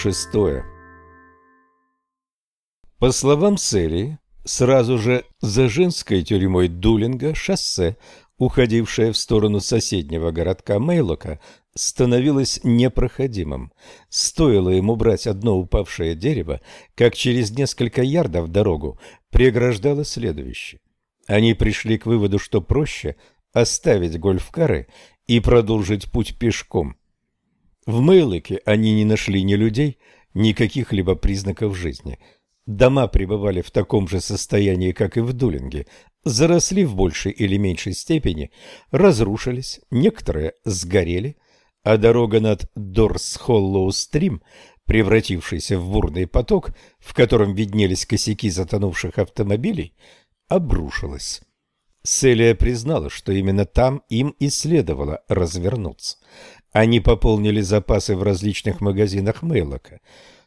Шестое. По словам Селии, сразу же за женской тюрьмой Дулинга шоссе, уходившее в сторону соседнего городка Мейлока, становилось непроходимым. Стоило ему брать одно упавшее дерево, как через несколько ярдов дорогу преграждало следующее. Они пришли к выводу, что проще оставить гольфкары и продолжить путь пешком. В Мейлоке они не нашли ни людей, ни каких-либо признаков жизни. Дома пребывали в таком же состоянии, как и в Дулинге, заросли в большей или меньшей степени, разрушились, некоторые сгорели, а дорога над Дорс-Холлоу-Стрим, превратившаяся в бурный поток, в котором виднелись косяки затонувших автомобилей, обрушилась. Селия признала, что именно там им и следовало развернуться. Они пополнили запасы в различных магазинах Мейлока.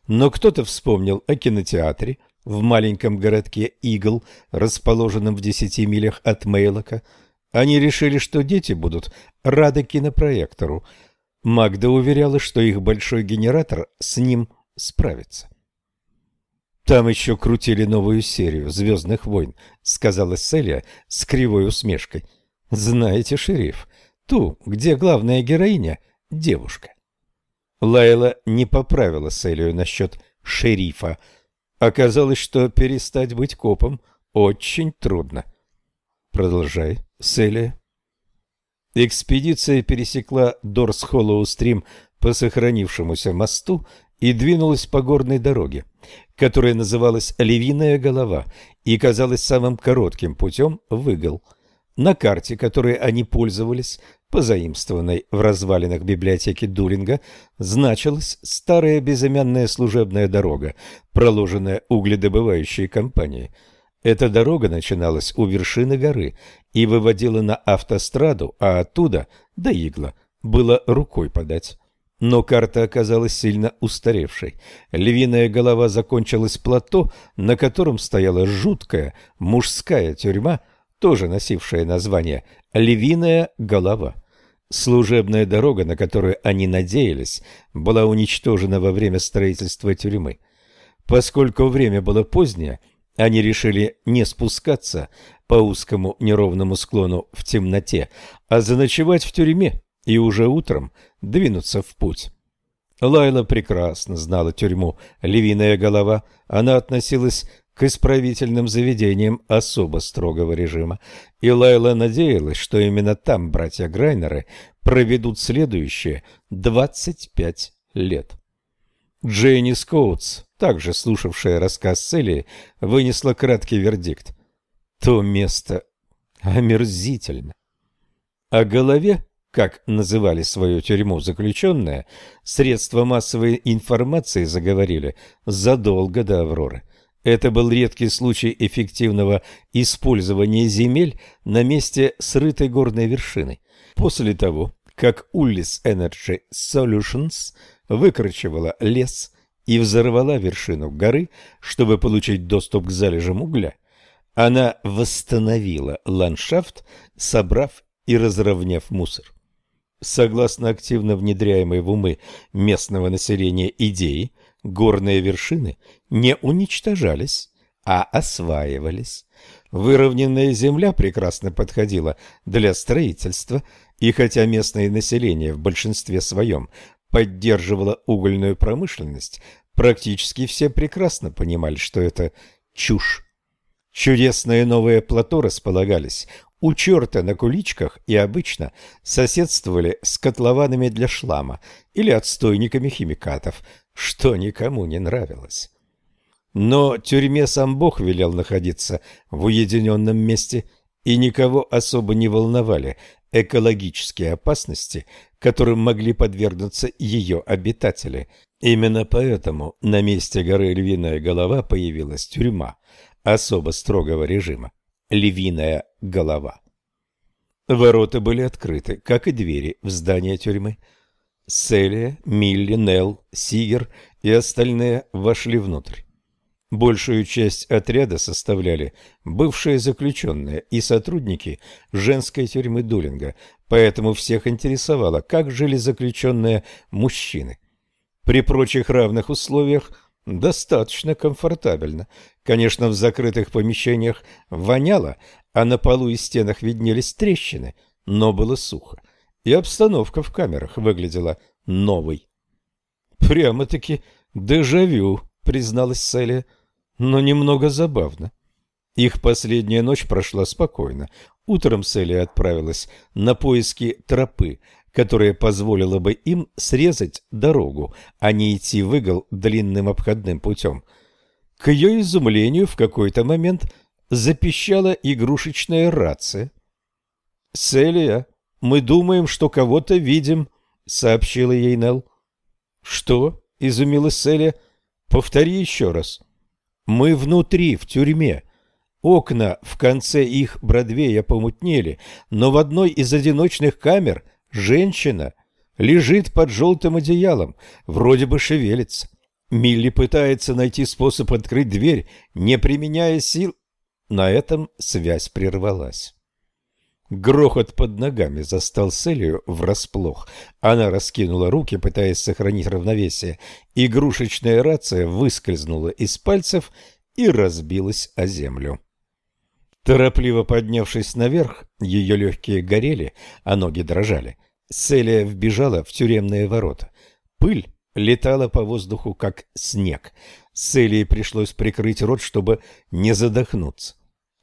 Но кто-то вспомнил о кинотеатре в маленьком городке Игл, расположенном в десяти милях от Мейлока. Они решили, что дети будут рады кинопроектору. Магда уверяла, что их большой генератор с ним справится. «Там еще крутили новую серию «Звездных войн», — сказала Селия с кривой усмешкой. «Знаете, шериф, ту, где главная героиня — девушка». Лайла не поправила Селию насчет шерифа. Оказалось, что перестать быть копом очень трудно. Продолжай, Селия. Экспедиция пересекла Дорс-Холлоу-Стрим по сохранившемуся мосту и двинулась по горной дороге, которая называлась Левиная голова и казалась самым коротким путем в Игл. На карте, которой они пользовались, позаимствованной в развалинах библиотеки Дулинга, значилась старая безымянная служебная дорога, проложенная угледобывающей компанией. Эта дорога начиналась у вершины горы и выводила на автостраду, а оттуда до Игла было рукой подать. Но карта оказалась сильно устаревшей. Львиная голова закончилась плато, на котором стояла жуткая мужская тюрьма, тоже носившая название «Львиная голова». Служебная дорога, на которую они надеялись, была уничтожена во время строительства тюрьмы. Поскольку время было позднее, они решили не спускаться по узкому неровному склону в темноте, а заночевать в тюрьме и уже утром двинуться в путь. Лайла прекрасно знала тюрьму «Львиная голова». Она относилась к исправительным заведениям особо строгого режима, и Лайла надеялась, что именно там братья Грайнеры проведут следующие 25 лет. Джейни Скоутс, также слушавшая рассказ Селии, вынесла краткий вердикт. То место омерзительно. О голове как называли свою тюрьму заключенные, средства массовой информации заговорили задолго до «Авроры». Это был редкий случай эффективного использования земель на месте срытой горной вершины. После того, как Ullis Energy Solutions выкорчевала лес и взорвала вершину горы, чтобы получить доступ к залежам угля, она восстановила ландшафт, собрав и разровняв мусор. Согласно активно внедряемой в умы местного населения идеи, горные вершины не уничтожались, а осваивались. Выровненная земля прекрасно подходила для строительства, и хотя местное население в большинстве своем поддерживало угольную промышленность, практически все прекрасно понимали, что это чушь. Чудесные новые плато располагались у черта на куличках и обычно соседствовали с котлованами для шлама или отстойниками химикатов, что никому не нравилось. Но тюрьме сам Бог велел находиться в уединенном месте, и никого особо не волновали экологические опасности, которым могли подвергнуться ее обитатели. Именно поэтому на месте горы Львиная голова появилась тюрьма особо строгого режима львиная голова. Ворота были открыты, как и двери в здание тюрьмы. Селия, Милли, Нелл, Сигер и остальные вошли внутрь. Большую часть отряда составляли бывшие заключенные и сотрудники женской тюрьмы Дулинга, поэтому всех интересовало, как жили заключенные мужчины. При прочих равных условиях достаточно комфортабельно. Конечно, в закрытых помещениях воняло, а на полу и стенах виднелись трещины, но было сухо. И обстановка в камерах выглядела новой. «Прямо-таки дежавю», — призналась Селия, — «но немного забавно». Их последняя ночь прошла спокойно. Утром Селия отправилась на поиски тропы, которая позволила бы им срезать дорогу, а не идти в длинным обходным путем. К ее изумлению в какой-то момент запищала игрушечная рация. «Селия, мы думаем, что кого-то видим», — сообщила ей Нелл. «Что?» — изумилась Селия. «Повтори еще раз». «Мы внутри, в тюрьме». Окна в конце их Бродвея помутнели, но в одной из одиночных камер женщина лежит под желтым одеялом, вроде бы шевелится. Милли пытается найти способ открыть дверь, не применяя сил. На этом связь прервалась. Грохот под ногами застал Селию врасплох. Она раскинула руки, пытаясь сохранить равновесие. Игрушечная рация выскользнула из пальцев и разбилась о землю. Торопливо поднявшись наверх, ее легкие горели, а ноги дрожали. Селия вбежала в тюремные ворота. Пыль летала по воздуху, как снег. Селии пришлось прикрыть рот, чтобы не задохнуться.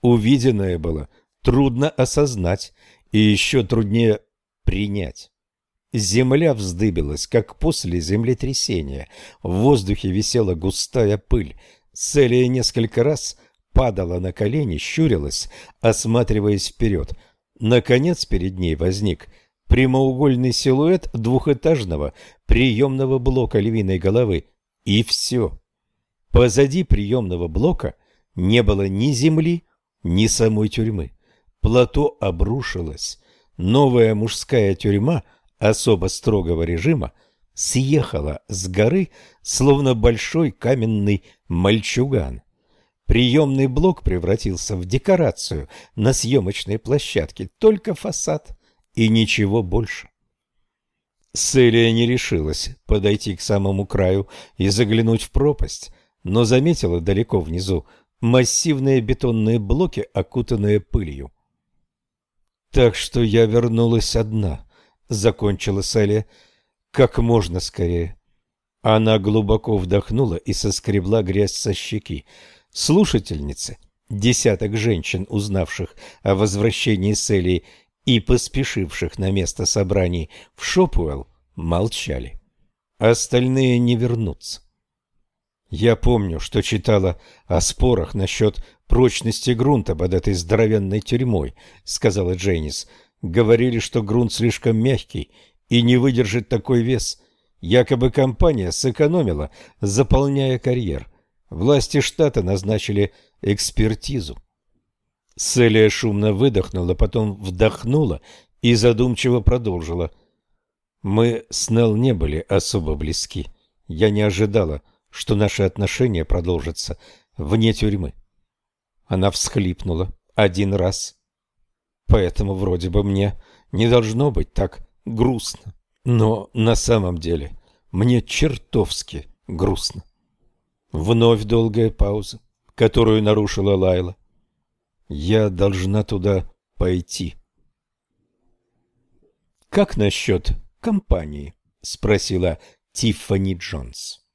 Увиденное было трудно осознать и еще труднее принять. Земля вздыбилась, как после землетрясения. В воздухе висела густая пыль. Селия несколько раз падала на колени, щурилась, осматриваясь вперед. Наконец перед ней возник прямоугольный силуэт двухэтажного приемного блока львиной головы. И все. Позади приемного блока не было ни земли, ни самой тюрьмы. Плато обрушилось. Новая мужская тюрьма особо строгого режима съехала с горы, словно большой каменный мальчуган. Приемный блок превратился в декорацию на съемочной площадке, только фасад и ничего больше. Селия не решилась подойти к самому краю и заглянуть в пропасть, но заметила далеко внизу массивные бетонные блоки, окутанные пылью. «Так что я вернулась одна», — закончила Селия, — «как можно скорее». Она глубоко вдохнула и соскребла грязь со щеки. Слушательницы, десяток женщин, узнавших о возвращении Селии и поспешивших на место собраний в Шопуэлл, молчали. Остальные не вернутся. Я помню, что читала о спорах насчет прочности грунта под этой здоровенной тюрьмой, сказала Джейнис. Говорили, что грунт слишком мягкий и не выдержит такой вес. Якобы компания сэкономила, заполняя карьер. Власти штата назначили экспертизу. Селия шумно выдохнула, потом вдохнула и задумчиво продолжила. «Мы с Нелл не были особо близки. Я не ожидала, что наши отношения продолжатся вне тюрьмы». Она всхлипнула один раз. «Поэтому вроде бы мне не должно быть так грустно. Но на самом деле мне чертовски грустно». Вновь долгая пауза, которую нарушила Лайла. Я должна туда пойти. Как насчет компании? спросила Тиффани Джонс.